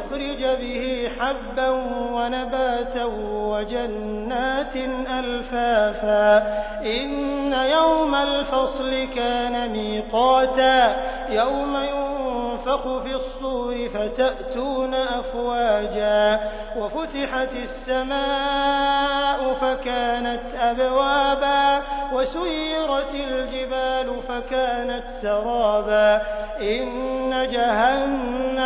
لنخرج به حبا ونباتا وجنات ألفافا. إن يوم الفصل كان ميقاتا. يوم ينفخ في الصور فتأتون أفواجا. وفتحت السماء فكانت أبوابا. وسيرت الجبال فكانت سرابا. إن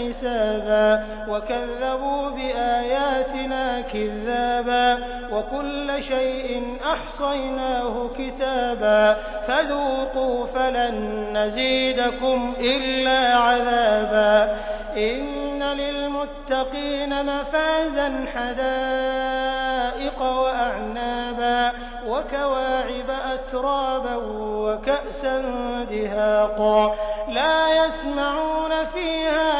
حسابا وكذبوا بآياتنا كذابا وكل شيء أحصيناه كتابا فذوقوا فلن نزيدكم إلا عذابا إن للمتقين مفازا حدائق وأعنابا وكواعب أترابا وكأسا دهاقا لا يسمعون فيها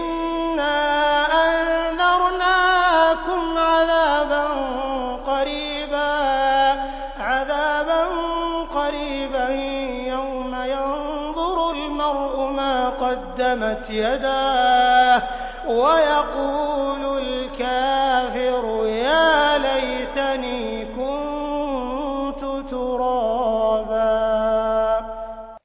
قدمت يداه ويقول الكافر يا